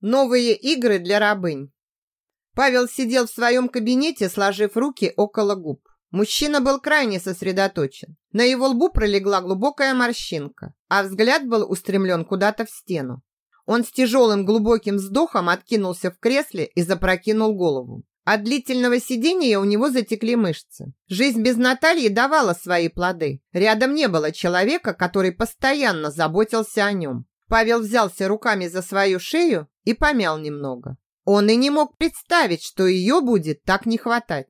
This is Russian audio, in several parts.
Новые игры для рабынь. Павел сидел в своем кабинете, сложив руки около губ. Мужчина был крайне сосредоточен. На его лбу пролегла глубокая морщинка, а взгляд был устремлен куда-то в стену. Он с тяжелым глубоким вздохом откинулся в кресле и запрокинул голову. От длительного сидения у него затекли мышцы. Жизнь без Натальи давала свои плоды. Рядом не было человека, который постоянно заботился о нем. Павел взялся руками за свою шею и помял немного. Он и не мог представить, что ее будет так не хватать.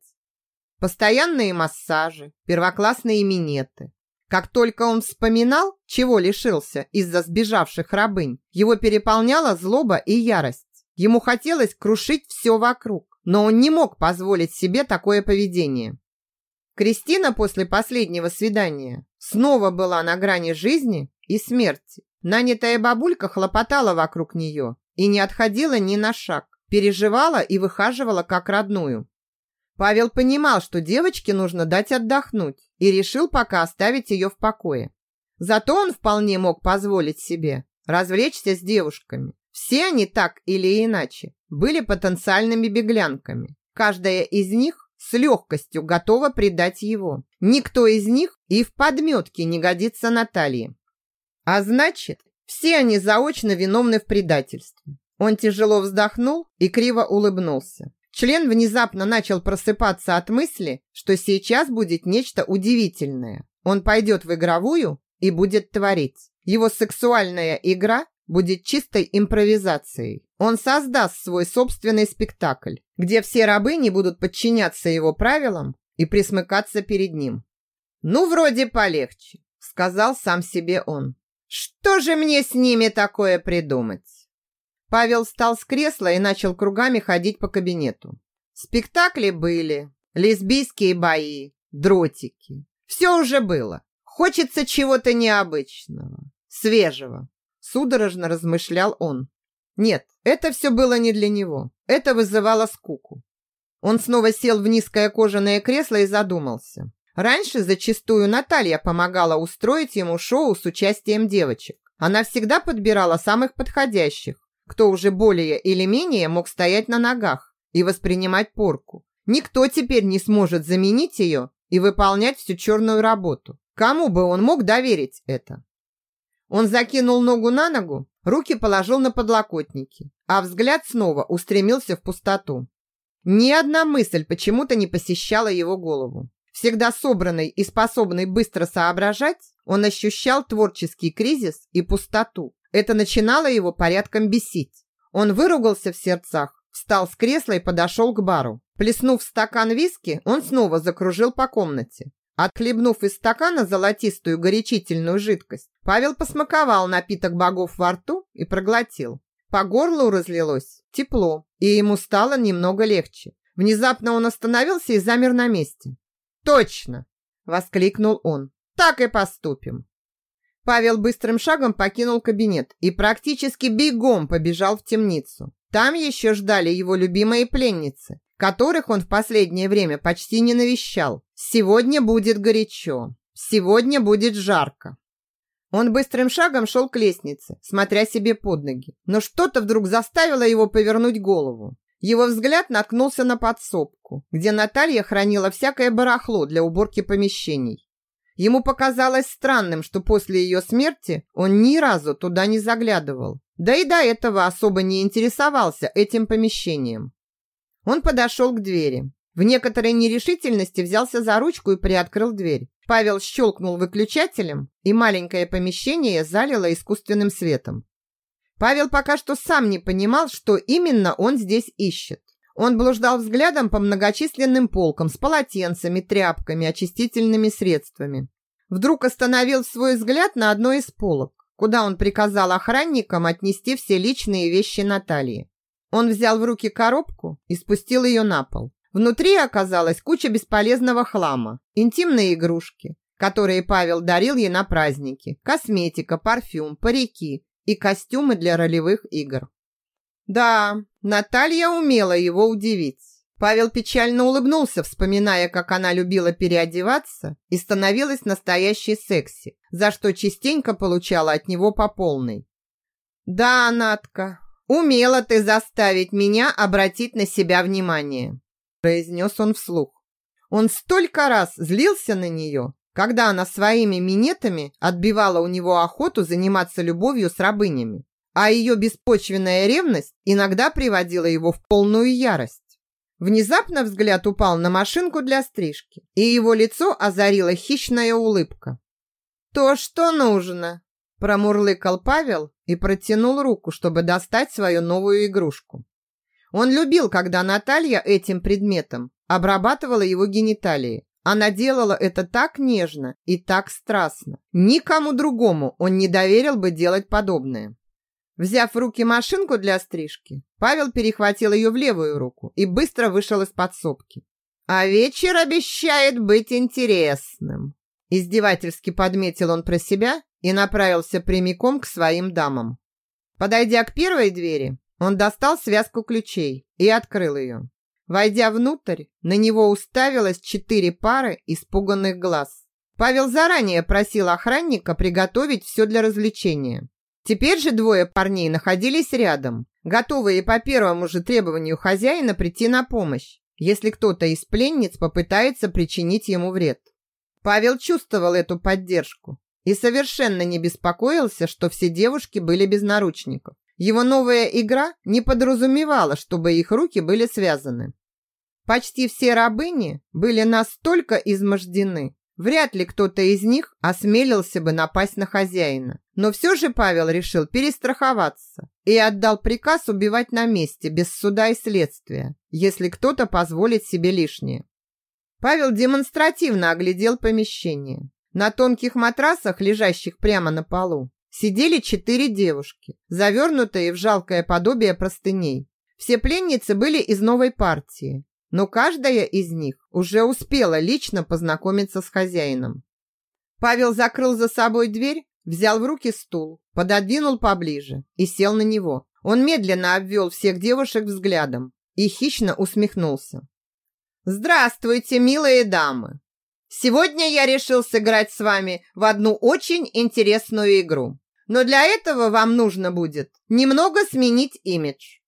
Постоянные массажи, первоклассные минеты. Как только он вспоминал, чего лишился из-за сбежавших рабынь, его переполняла злоба и ярость. Ему хотелось крушить все вокруг, но он не мог позволить себе такое поведение. Кристина после последнего свидания снова была на грани жизни и смерти. Нанятая бабулька хлопотала вокруг нее и не отходила ни на шаг, переживала и выхаживала как родную. Павел понимал, что девочке нужно дать отдохнуть, и решил пока оставить ее в покое. Зато он вполне мог позволить себе развлечься с девушками. Все они так или иначе были потенциальными беглянками. Каждая из них с легкостью готова предать его. Никто из них и в подметке не годится Наталье. А значит, все они заочно виновны в предательстве. Он тяжело вздохнул и криво улыбнулся. Член внезапно начал просыпаться от мысли, что сейчас будет нечто удивительное. Он пойдет в игровую и будет творить. Его сексуальная игра будет чистой импровизацией. Он создаст свой собственный спектакль, где все рабы не будут подчиняться его правилам и присмыкаться перед ним. «Ну, вроде полегче», — сказал сам себе он. Что же мне с ними такое придумать? Павел встал с кресла и начал кругами ходить по кабинету. Спектакли были, лесбийские бои, дротики. Все уже было. Хочется чего-то необычного, свежего. Судорожно размышлял он. Нет, это все было не для него. Это вызывало скуку. Он снова сел в низкое кожаное кресло и задумался. Раньше зачастую Наталья помогала устроить ему шоу с участием девочек. Она всегда подбирала самых подходящих, кто уже более или менее мог стоять на ногах и воспринимать порку. Никто теперь не сможет заменить ее и выполнять всю черную работу. Кому бы он мог доверить это? Он закинул ногу на ногу, руки положил на подлокотники, а взгляд снова устремился в пустоту. Ни одна мысль почему-то не посещала его голову. Всегда собранный и способный быстро соображать, он ощущал творческий кризис и пустоту. Это начинало его порядком бесить. Он выругался в сердцах, встал с кресла и подошел к бару. Плеснув стакан виски, он снова закружил по комнате. Отхлебнув из стакана золотистую горячительную жидкость, Павел посмаковал напиток богов во рту и проглотил. По горлу разлилось тепло, и ему стало немного легче. Внезапно он остановился и замер на месте. «Точно!» – воскликнул он. «Так и поступим!» Павел быстрым шагом покинул кабинет и практически бегом побежал в темницу. Там еще ждали его любимые пленницы, которых он в последнее время почти не навещал. Сегодня будет горячо. Сегодня будет жарко. Он быстрым шагом шел к лестнице, смотря себе под ноги. Но что-то вдруг заставило его повернуть голову. Его взгляд наткнулся на подсобку, где Наталья хранила всякое барахло для уборки помещений. Ему показалось странным, что после ее смерти он ни разу туда не заглядывал. Да и до этого особо не интересовался этим помещением. Он подошел к двери. В некоторой нерешительности взялся за ручку и приоткрыл дверь. Павел щелкнул выключателем, и маленькое помещение залило искусственным светом. Павел пока что сам не понимал, что именно он здесь ищет. Он блуждал взглядом по многочисленным полкам с полотенцами, тряпками, очистительными средствами. Вдруг остановил свой взгляд на одной из полок, куда он приказал охранникам отнести все личные вещи Натальи. Он взял в руки коробку и спустил ее на пол. Внутри оказалась куча бесполезного хлама, интимные игрушки, которые Павел дарил ей на праздники, косметика, парфюм, парики, и костюмы для ролевых игр. Да, Наталья умела его удивить. Павел печально улыбнулся, вспоминая, как она любила переодеваться и становилась настоящей секси, за что частенько получала от него по полной. «Да, Натка, Умела ты заставить меня обратить на себя внимание, произнес он вслух. Он столько раз злился на нее, когда она своими минетами отбивала у него охоту заниматься любовью с рабынями, а ее беспочвенная ревность иногда приводила его в полную ярость. Внезапно взгляд упал на машинку для стрижки, и его лицо озарила хищная улыбка. «То, что нужно!» Промурлыкал Павел и протянул руку, чтобы достать свою новую игрушку. Он любил, когда Наталья этим предметом обрабатывала его гениталии. Она делала это так нежно и так страстно. Никому другому он не доверил бы делать подобное. Взяв в руки машинку для стрижки, Павел перехватил ее в левую руку и быстро вышел из подсобки. «А вечер обещает быть интересным!» Издевательски подметил он про себя и направился прямиком к своим дамам. Подойдя к первой двери, он достал связку ключей и открыл ее. Войдя внутрь, на него уставилось четыре пары испуганных глаз. Павел заранее просил охранника приготовить все для развлечения. Теперь же двое парней находились рядом, готовые по первому же требованию хозяина прийти на помощь, если кто-то из пленниц попытается причинить ему вред. Павел чувствовал эту поддержку и совершенно не беспокоился, что все девушки были без наручников. Его новая игра не подразумевала, чтобы их руки были связаны. Почти все рабыни были настолько измождены, вряд ли кто-то из них осмелился бы напасть на хозяина. Но все же Павел решил перестраховаться и отдал приказ убивать на месте, без суда и следствия, если кто-то позволит себе лишнее. Павел демонстративно оглядел помещение. На тонких матрасах, лежащих прямо на полу, сидели четыре девушки, завернутые в жалкое подобие простыней. Все пленницы были из новой партии, но каждая из них уже успела лично познакомиться с хозяином. Павел закрыл за собой дверь, взял в руки стул, пододвинул поближе и сел на него. Он медленно обвел всех девушек взглядом и хищно усмехнулся. «Здравствуйте, милые дамы! Сегодня я решил сыграть с вами в одну очень интересную игру. Но для этого вам нужно будет немного сменить имидж.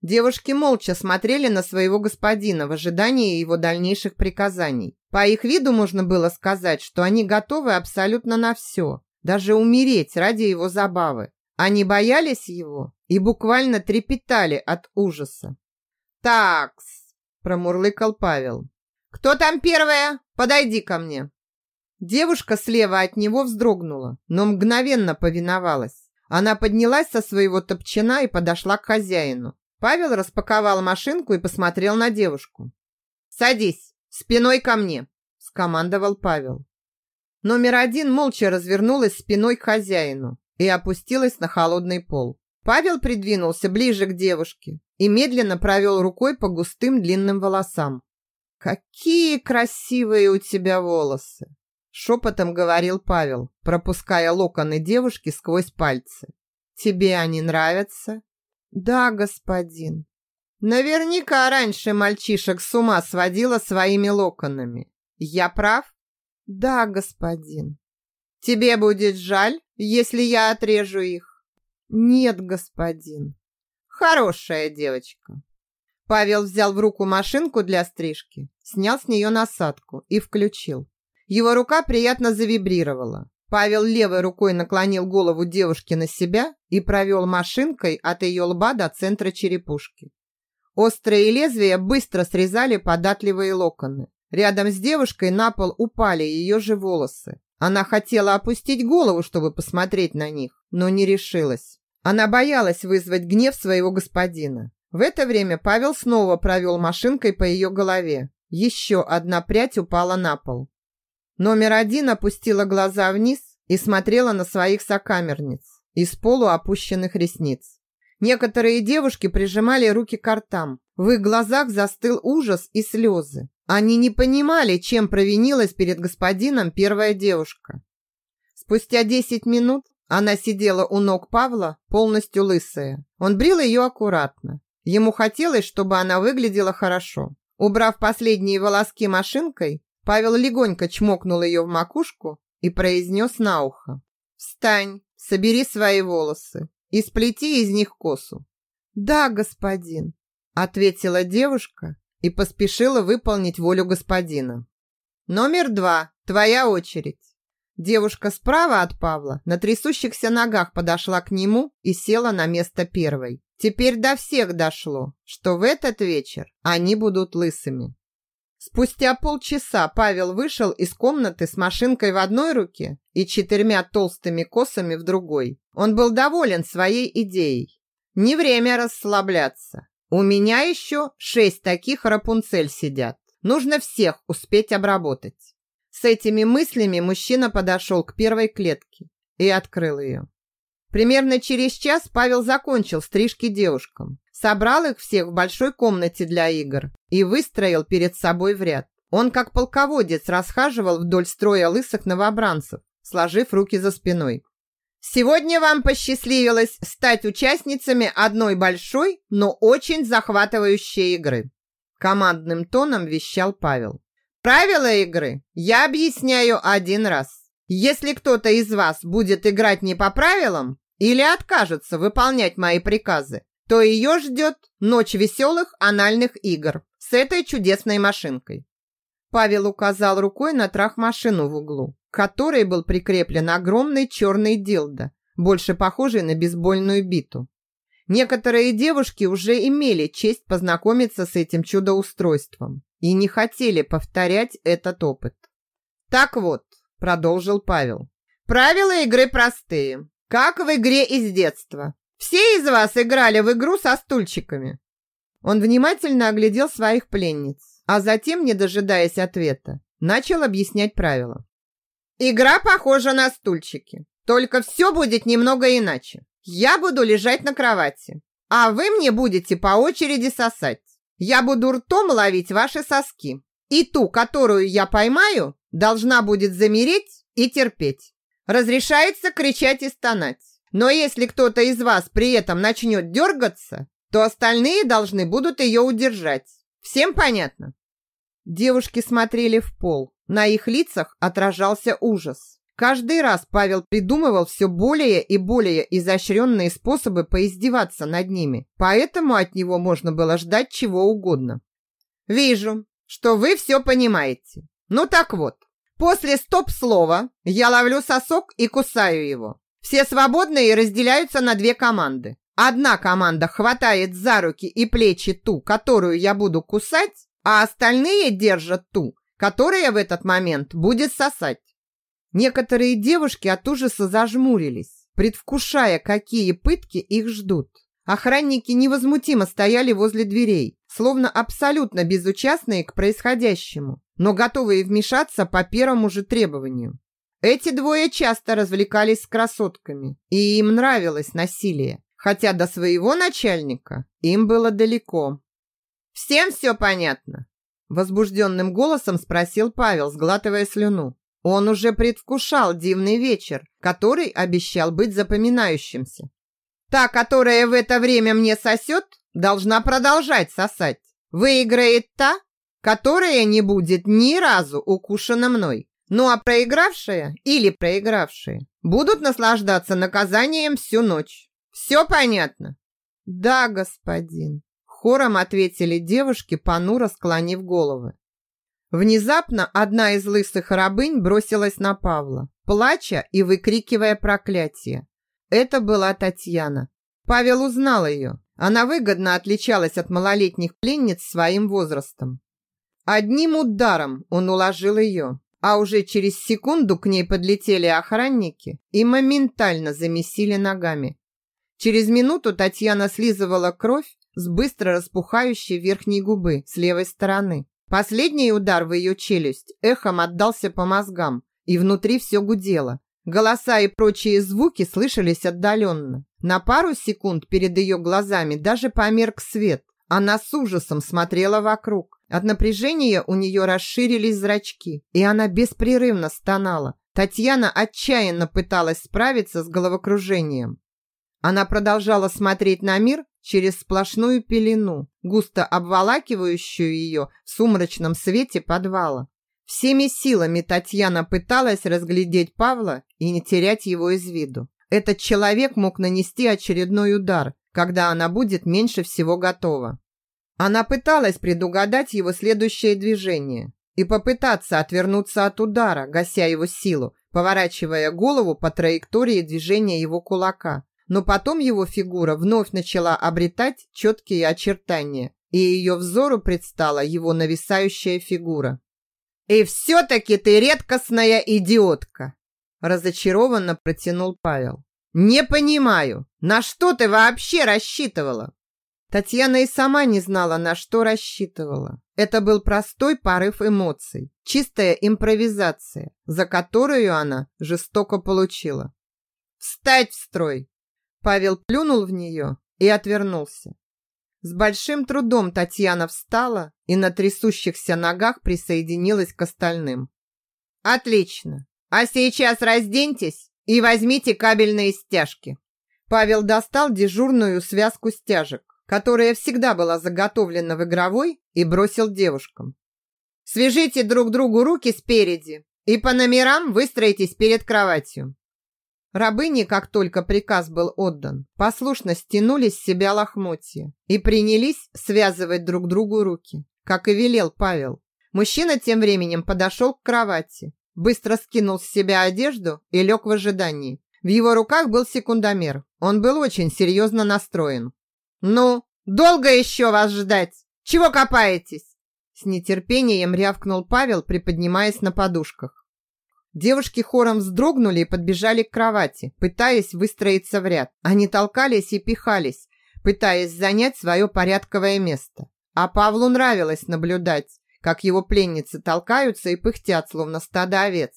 Девушки молча смотрели на своего господина в ожидании его дальнейших приказаний. По их виду можно было сказать, что они готовы абсолютно на все, даже умереть ради его забавы. Они боялись его и буквально трепетали от ужаса. «Такс», – промурлыкал Павел. «Кто там первая? Подойди ко мне!» Девушка слева от него вздрогнула, но мгновенно повиновалась. Она поднялась со своего топчана и подошла к хозяину. Павел распаковал машинку и посмотрел на девушку. «Садись, спиной ко мне!» – скомандовал Павел. Номер один молча развернулась спиной к хозяину и опустилась на холодный пол. Павел придвинулся ближе к девушке и медленно провел рукой по густым длинным волосам. «Какие красивые у тебя волосы!» Шепотом говорил Павел, пропуская локоны девушки сквозь пальцы. «Тебе они нравятся?» «Да, господин». Наверняка раньше мальчишек с ума сводила своими локонами. Я прав? Да, господин. Тебе будет жаль, если я отрежу их? Нет, господин. Хорошая девочка. Павел взял в руку машинку для стрижки, снял с нее насадку и включил. Его рука приятно завибрировала. Павел левой рукой наклонил голову девушки на себя и провел машинкой от ее лба до центра черепушки. Острые лезвия быстро срезали податливые локоны. Рядом с девушкой на пол упали ее же волосы. Она хотела опустить голову, чтобы посмотреть на них, но не решилась. Она боялась вызвать гнев своего господина. В это время Павел снова провел машинкой по ее голове. Еще одна прядь упала на пол. Номер один опустила глаза вниз и смотрела на своих сокамерниц из полуопущенных ресниц. Некоторые девушки прижимали руки к ртам. В их глазах застыл ужас и слезы. Они не понимали, чем провинилась перед господином первая девушка. Спустя десять минут она сидела у ног Павла, полностью лысая. Он брил ее аккуратно. Ему хотелось, чтобы она выглядела хорошо. Убрав последние волоски машинкой, Павел легонько чмокнул ее в макушку и произнес на ухо. «Встань, собери свои волосы и сплети из них косу. «Да, господин», – ответила девушка и поспешила выполнить волю господина. «Номер два. Твоя очередь». Девушка справа от Павла на трясущихся ногах подошла к нему и села на место первой. Теперь до всех дошло, что в этот вечер они будут лысыми. Спустя полчаса Павел вышел из комнаты с машинкой в одной руке и четырьмя толстыми косами в другой. Он был доволен своей идеей. Не время расслабляться. У меня еще шесть таких Рапунцель сидят. Нужно всех успеть обработать. С этими мыслями мужчина подошел к первой клетке и открыл ее. Примерно через час Павел закончил стрижки девушкам, собрал их всех в большой комнате для игр и выстроил перед собой в ряд. Он, как полководец, расхаживал вдоль строя лысых новобранцев, сложив руки за спиной. Сегодня вам посчастливилось стать участницами одной большой, но очень захватывающей игры. Командным тоном вещал Павел. Правила игры я объясняю один раз. Если кто-то из вас будет играть не по правилам или откажется выполнять мои приказы, то ее ждет ночь веселых анальных игр с этой чудесной машинкой. Павел указал рукой на трах-машину в углу к которой был прикреплен огромный черный дилдо, больше похожий на бейсбольную биту. Некоторые девушки уже имели честь познакомиться с этим чудоустройством и не хотели повторять этот опыт. «Так вот», – продолжил Павел, – «правила игры простые, как в игре из детства. Все из вас играли в игру со стульчиками?» Он внимательно оглядел своих пленниц, а затем, не дожидаясь ответа, начал объяснять правила. Игра похожа на стульчики, только все будет немного иначе. Я буду лежать на кровати, а вы мне будете по очереди сосать. Я буду ртом ловить ваши соски. И ту, которую я поймаю, должна будет замереть и терпеть. Разрешается кричать и стонать. Но если кто-то из вас при этом начнет дергаться, то остальные должны будут ее удержать. Всем понятно? Девушки смотрели в пол, на их лицах отражался ужас. Каждый раз Павел придумывал все более и более изощренные способы поиздеваться над ними, поэтому от него можно было ждать чего угодно. «Вижу, что вы все понимаете. Ну так вот, после стоп-слова я ловлю сосок и кусаю его. Все свободные разделяются на две команды. Одна команда хватает за руки и плечи ту, которую я буду кусать, а остальные держат ту, которая в этот момент будет сосать. Некоторые девушки от ужаса зажмурились, предвкушая, какие пытки их ждут. Охранники невозмутимо стояли возле дверей, словно абсолютно безучастные к происходящему, но готовые вмешаться по первому же требованию. Эти двое часто развлекались с красотками, и им нравилось насилие, хотя до своего начальника им было далеко. «Всем все понятно?» Возбужденным голосом спросил Павел, сглатывая слюну. Он уже предвкушал дивный вечер, который обещал быть запоминающимся. Та, которая в это время мне сосет, должна продолжать сосать. Выиграет та, которая не будет ни разу укушена мной. Ну а проигравшая или проигравшие будут наслаждаться наказанием всю ночь. Все понятно? Да, господин. Хором ответили девушки, понуро склонив головы. Внезапно одна из лысых рабынь бросилась на Павла, плача и выкрикивая проклятие. Это была Татьяна. Павел узнал ее. Она выгодно отличалась от малолетних пленниц своим возрастом. Одним ударом он уложил ее, а уже через секунду к ней подлетели охранники и моментально замесили ногами. Через минуту Татьяна слизывала кровь с быстро распухающей верхней губы с левой стороны. Последний удар в ее челюсть эхом отдался по мозгам, и внутри все гудело. Голоса и прочие звуки слышались отдаленно. На пару секунд перед ее глазами даже померк свет. Она с ужасом смотрела вокруг. От напряжения у нее расширились зрачки, и она беспрерывно стонала. Татьяна отчаянно пыталась справиться с головокружением. Она продолжала смотреть на мир через сплошную пелену, густо обволакивающую ее в сумрачном свете подвала. Всеми силами Татьяна пыталась разглядеть Павла и не терять его из виду. Этот человек мог нанести очередной удар, когда она будет меньше всего готова. Она пыталась предугадать его следующее движение и попытаться отвернуться от удара, гася его силу, поворачивая голову по траектории движения его кулака. Но потом его фигура вновь начала обретать четкие очертания, и ее взору предстала его нависающая фигура. «И все-таки ты редкостная идиотка!» Разочарованно протянул Павел. «Не понимаю, на что ты вообще рассчитывала?» Татьяна и сама не знала, на что рассчитывала. Это был простой порыв эмоций, чистая импровизация, за которую она жестоко получила. «Встать в строй!» Павел плюнул в нее и отвернулся. С большим трудом Татьяна встала и на трясущихся ногах присоединилась к остальным. «Отлично! А сейчас разденьтесь и возьмите кабельные стяжки!» Павел достал дежурную связку стяжек, которая всегда была заготовлена в игровой, и бросил девушкам. «Свяжите друг другу руки спереди и по номерам выстроитесь перед кроватью. Рабыни, как только приказ был отдан, послушно стянули с себя лохмотья и принялись связывать друг другу руки, как и велел Павел. Мужчина тем временем подошел к кровати, быстро скинул с себя одежду и лег в ожидании. В его руках был секундомер. Он был очень серьезно настроен. «Ну, долго еще вас ждать? Чего копаетесь?» С нетерпением рявкнул Павел, приподнимаясь на подушках. Девушки хором вздрогнули и подбежали к кровати, пытаясь выстроиться в ряд. Они толкались и пихались, пытаясь занять свое порядковое место. А Павлу нравилось наблюдать, как его пленницы толкаются и пыхтят, словно стадо овец.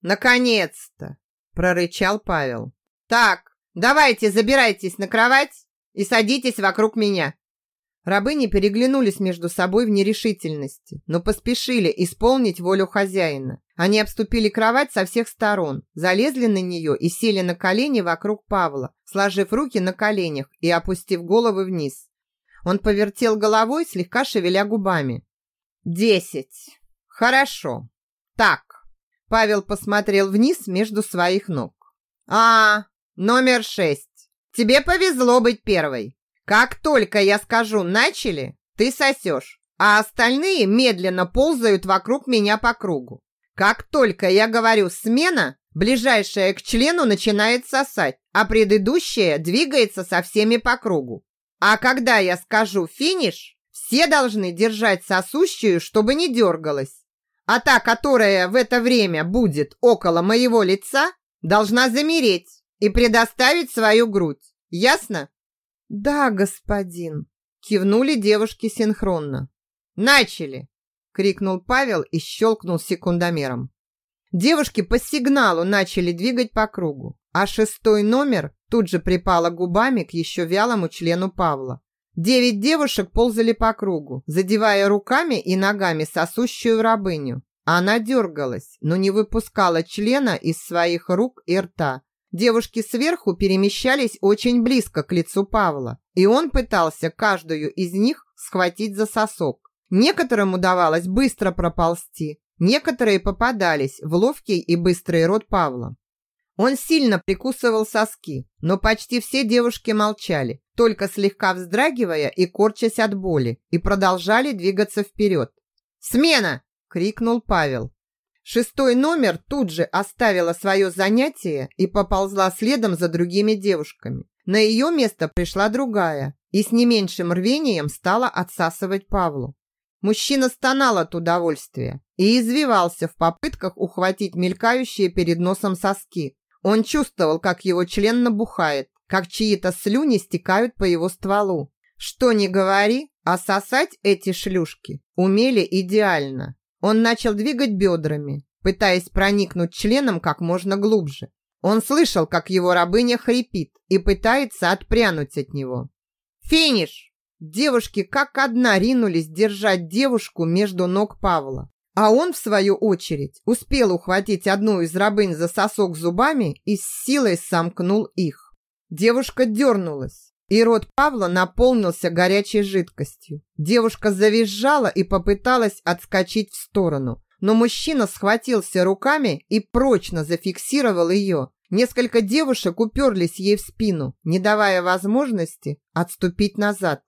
«Наконец-то!» – прорычал Павел. «Так, давайте забирайтесь на кровать и садитесь вокруг меня. Рабыни переглянулись между собой в нерешительности, но поспешили исполнить волю хозяина. Они обступили кровать со всех сторон, залезли на нее и сели на колени вокруг Павла, сложив руки на коленях и опустив головы вниз. Он повертел головой, слегка шевеля губами. «Десять. Хорошо. Так». Павел посмотрел вниз между своих ног. «А, номер шесть. Тебе повезло быть первой. Как только я скажу «начали», ты сосешь, а остальные медленно ползают вокруг меня по кругу. Как только я говорю «смена», ближайшая к члену начинает сосать, а предыдущая двигается со всеми по кругу. А когда я скажу «финиш», все должны держать сосущую, чтобы не дергалась. А та, которая в это время будет около моего лица, должна замереть и предоставить свою грудь. Ясно? «Да, господин!» – кивнули девушки синхронно. «Начали!» – крикнул Павел и щелкнул секундомером. Девушки по сигналу начали двигать по кругу, а шестой номер тут же припала губами к еще вялому члену Павла. Девять девушек ползали по кругу, задевая руками и ногами сосущую рабыню. Она дергалась, но не выпускала члена из своих рук и рта, Девушки сверху перемещались очень близко к лицу Павла, и он пытался каждую из них схватить за сосок. Некоторым удавалось быстро проползти, некоторые попадались в ловкий и быстрый рот Павла. Он сильно прикусывал соски, но почти все девушки молчали, только слегка вздрагивая и корчась от боли, и продолжали двигаться вперед. «Смена!» – крикнул Павел. Шестой номер тут же оставила свое занятие и поползла следом за другими девушками. На ее место пришла другая и с не меньшим рвением стала отсасывать Павлу. Мужчина стонал от удовольствия и извивался в попытках ухватить мелькающие перед носом соски. Он чувствовал, как его член набухает, как чьи-то слюни стекают по его стволу. Что ни говори, а сосать эти шлюшки умели идеально. Он начал двигать бедрами, пытаясь проникнуть членом как можно глубже. Он слышал, как его рабыня хрипит и пытается отпрянуть от него. «Финиш!» Девушки как одна ринулись держать девушку между ног Павла. А он, в свою очередь, успел ухватить одну из рабынь за сосок зубами и с силой сомкнул их. Девушка дернулась, и рот Павла наполнился горячей жидкостью. Девушка завизжала и попыталась отскочить в сторону, но мужчина схватился руками и прочно зафиксировал ее. Несколько девушек уперлись ей в спину, не давая возможности отступить назад.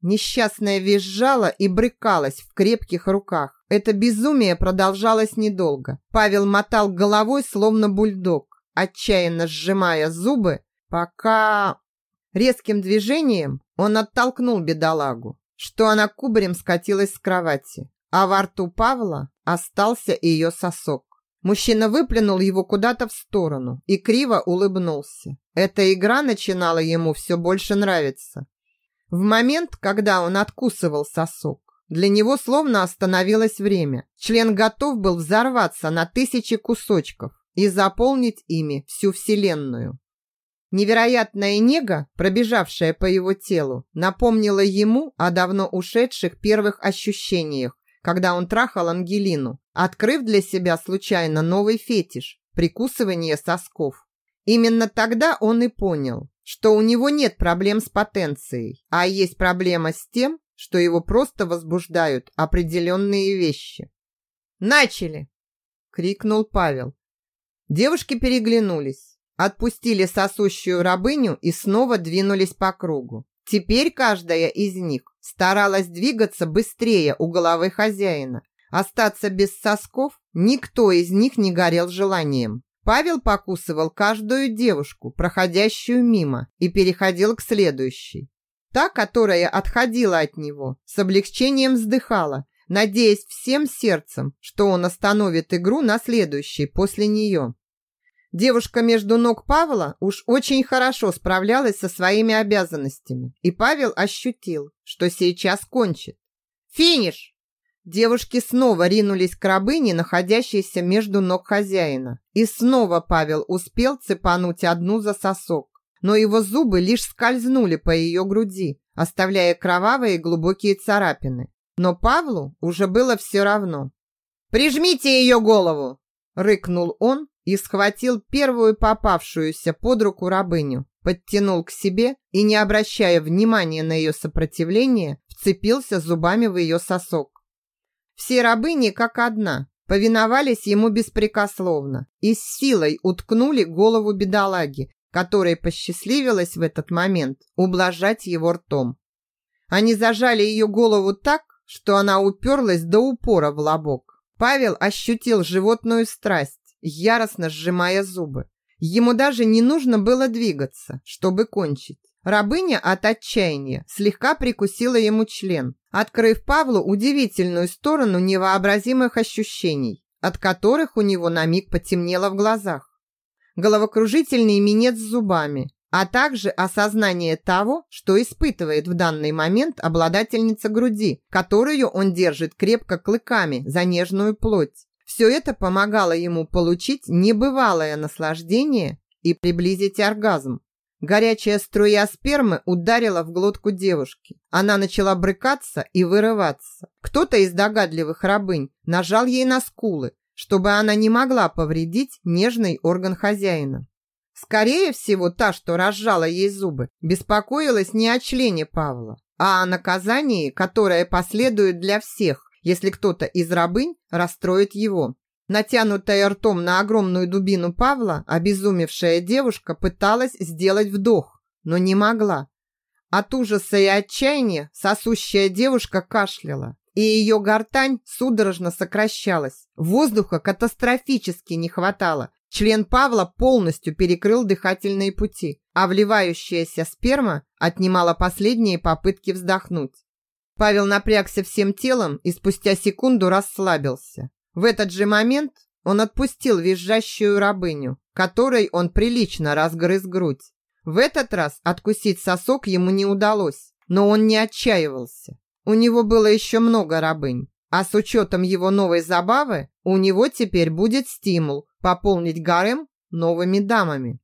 Несчастная визжала и брыкалась в крепких руках. Это безумие продолжалось недолго. Павел мотал головой, словно бульдог, отчаянно сжимая зубы, пока... Резким движением он оттолкнул бедолагу, что она кубарем скатилась с кровати, а во рту Павла остался ее сосок. Мужчина выплюнул его куда-то в сторону и криво улыбнулся. Эта игра начинала ему все больше нравиться. В момент, когда он откусывал сосок, для него словно остановилось время. Член готов был взорваться на тысячи кусочков и заполнить ими всю Вселенную. Невероятная нега, пробежавшая по его телу, напомнила ему о давно ушедших первых ощущениях, когда он трахал Ангелину, открыв для себя случайно новый фетиш – прикусывание сосков. Именно тогда он и понял, что у него нет проблем с потенцией, а есть проблема с тем, что его просто возбуждают определенные вещи. «Начали!» – крикнул Павел. Девушки переглянулись, отпустили сосущую рабыню и снова двинулись по кругу. Теперь каждая из них старалась двигаться быстрее у головы хозяина. Остаться без сосков никто из них не горел желанием. Павел покусывал каждую девушку, проходящую мимо, и переходил к следующей. Та, которая отходила от него, с облегчением вздыхала, надеясь всем сердцем, что он остановит игру на следующей после нее. Девушка между ног Павла уж очень хорошо справлялась со своими обязанностями, и Павел ощутил, что сейчас кончит. «Финиш!» Девушки снова ринулись к рабыне, находящейся между ног хозяина. И снова Павел успел цепануть одну за сосок. Но его зубы лишь скользнули по ее груди, оставляя кровавые глубокие царапины. Но Павлу уже было все равно. «Прижмите ее голову!» Рыкнул он и схватил первую попавшуюся под руку рабыню, подтянул к себе и, не обращая внимания на ее сопротивление, вцепился зубами в ее сосок. Все рабыни, как одна, повиновались ему беспрекословно и с силой уткнули голову бедолаги, которой посчастливилось в этот момент ублажать его ртом. Они зажали ее голову так, что она уперлась до упора в лобок. Павел ощутил животную страсть, яростно сжимая зубы. Ему даже не нужно было двигаться, чтобы кончить. Рабыня от отчаяния слегка прикусила ему член, открыв Павлу удивительную сторону невообразимых ощущений, от которых у него на миг потемнело в глазах. Головокружительный минет с зубами, а также осознание того, что испытывает в данный момент обладательница груди, которую он держит крепко клыками за нежную плоть. Все это помогало ему получить небывалое наслаждение и приблизить оргазм. Горячая струя спермы ударила в глотку девушки. Она начала брыкаться и вырываться. Кто-то из догадливых рабынь нажал ей на скулы, чтобы она не могла повредить нежный орган хозяина. Скорее всего, та, что разжала ей зубы, беспокоилась не о члене Павла, а о наказании, которое последует для всех, если кто-то из рабынь расстроит его. Натянутая ртом на огромную дубину Павла, обезумевшая девушка пыталась сделать вдох, но не могла. От ужаса и отчаяния сосущая девушка кашляла, и ее гортань судорожно сокращалась. Воздуха катастрофически не хватало. Член Павла полностью перекрыл дыхательные пути, а вливающаяся сперма отнимала последние попытки вздохнуть. Павел напрягся всем телом и спустя секунду расслабился. В этот же момент он отпустил визжащую рабыню, которой он прилично разгрыз грудь. В этот раз откусить сосок ему не удалось, но он не отчаивался. У него было еще много рабынь, а с учетом его новой забавы у него теперь будет стимул пополнить гарем новыми дамами.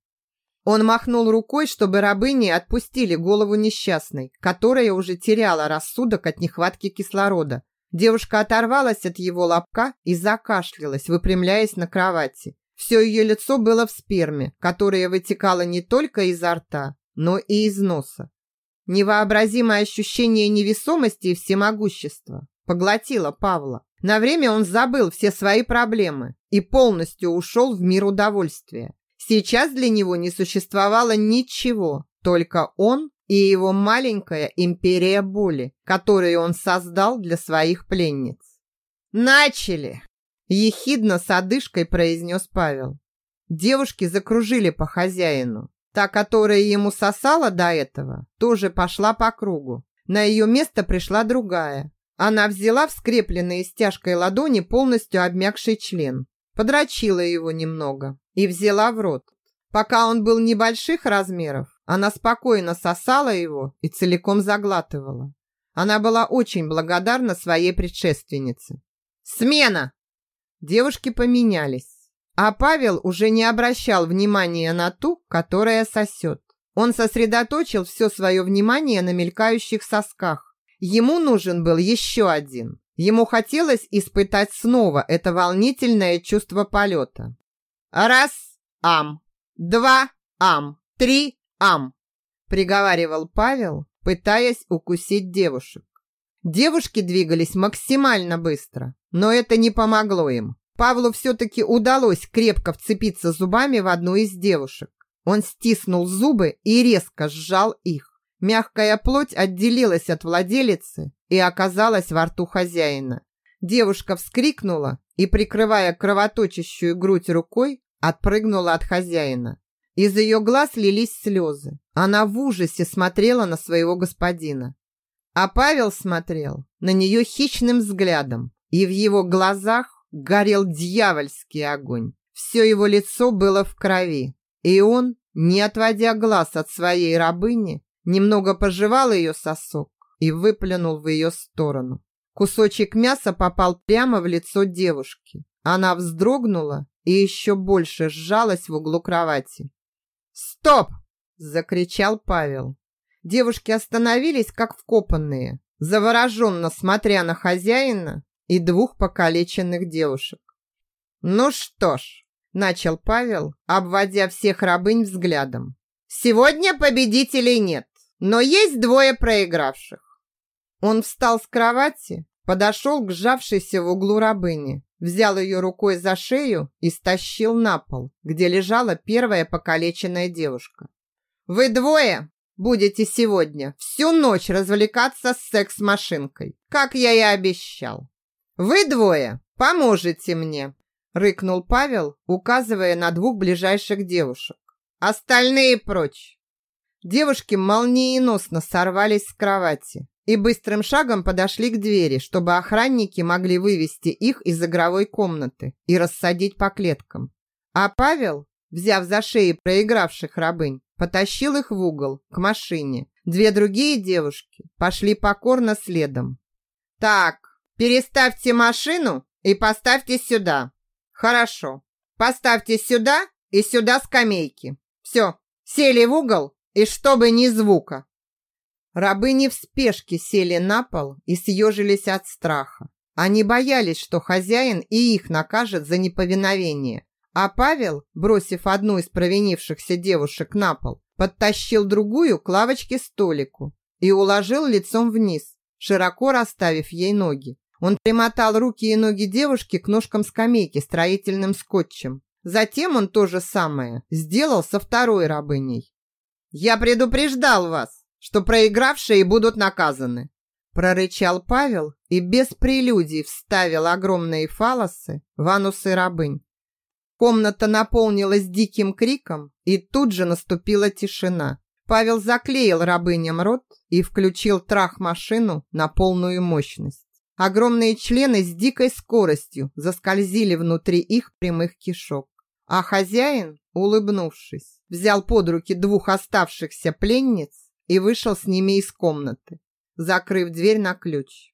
Он махнул рукой, чтобы рабыни отпустили голову несчастной, которая уже теряла рассудок от нехватки кислорода, Девушка оторвалась от его лобка и закашлялась, выпрямляясь на кровати. Все ее лицо было в сперме, которая вытекала не только изо рта, но и из носа. Невообразимое ощущение невесомости и всемогущества поглотило Павла. На время он забыл все свои проблемы и полностью ушел в мир удовольствия. Сейчас для него не существовало ничего, только он и его маленькая империя боли, которую он создал для своих пленниц. «Начали!» – ехидно с одышкой произнес Павел. Девушки закружили по хозяину. Та, которая ему сосала до этого, тоже пошла по кругу. На ее место пришла другая. Она взяла в скрепленные стяжкой ладони полностью обмякший член, подрочила его немного и взяла в рот. Пока он был небольших размеров, она спокойно сосала его и целиком заглатывала. Она была очень благодарна своей предшественнице. «Смена!» Девушки поменялись. А Павел уже не обращал внимания на ту, которая сосет. Он сосредоточил все свое внимание на мелькающих сосках. Ему нужен был еще один. Ему хотелось испытать снова это волнительное чувство полета. «Раз, ам, два, ам, три, ам», приговаривал Павел, пытаясь укусить девушек. Девушки двигались максимально быстро, но это не помогло им. Павлу все-таки удалось крепко вцепиться зубами в одну из девушек. Он стиснул зубы и резко сжал их. Мягкая плоть отделилась от владелицы и оказалась во рту хозяина. Девушка вскрикнула и, прикрывая кровоточащую грудь рукой, отпрыгнула от хозяина. Из ее глаз лились слезы. Она в ужасе смотрела на своего господина. А Павел смотрел на нее хищным взглядом, и в его глазах горел дьявольский огонь. Все его лицо было в крови, и он, не отводя глаз от своей рабыни, немного пожевал ее сосок и выплюнул в ее сторону. Кусочек мяса попал прямо в лицо девушки. Она вздрогнула и еще больше сжалась в углу кровати. «Стоп!» – закричал Павел. Девушки остановились, как вкопанные, завороженно смотря на хозяина, и двух покалеченных девушек. «Ну что ж», – начал Павел, обводя всех рабынь взглядом. «Сегодня победителей нет, но есть двое проигравших». Он встал с кровати, подошел к сжавшейся в углу рабыне, взял ее рукой за шею и стащил на пол, где лежала первая покалеченная девушка. «Вы двое будете сегодня всю ночь развлекаться с секс-машинкой, как я и обещал. «Вы двое поможете мне!» – рыкнул Павел, указывая на двух ближайших девушек. «Остальные прочь!» Девушки молниеносно сорвались с кровати и быстрым шагом подошли к двери, чтобы охранники могли вывести их из игровой комнаты и рассадить по клеткам. А Павел, взяв за шеи проигравших рабынь, потащил их в угол, к машине. Две другие девушки пошли покорно следом. «Так, Переставьте машину и поставьте сюда. Хорошо. Поставьте сюда и сюда скамейки. Все, сели в угол и чтобы ни звука. Рабыни в спешке сели на пол и съежились от страха. Они боялись, что хозяин и их накажет за неповиновение. А Павел, бросив одну из провинившихся девушек на пол, подтащил другую к лавочке столику и уложил лицом вниз, широко расставив ей ноги. Он примотал руки и ноги девушки к ножкам скамейки строительным скотчем. Затем он то же самое сделал со второй рабыней. «Я предупреждал вас, что проигравшие будут наказаны», прорычал Павел и без прелюдий вставил огромные фалосы в анусы рабынь. Комната наполнилась диким криком, и тут же наступила тишина. Павел заклеил рабыням рот и включил трах-машину на полную мощность. Огромные члены с дикой скоростью заскользили внутри их прямых кишок. А хозяин, улыбнувшись, взял под руки двух оставшихся пленниц и вышел с ними из комнаты, закрыв дверь на ключ.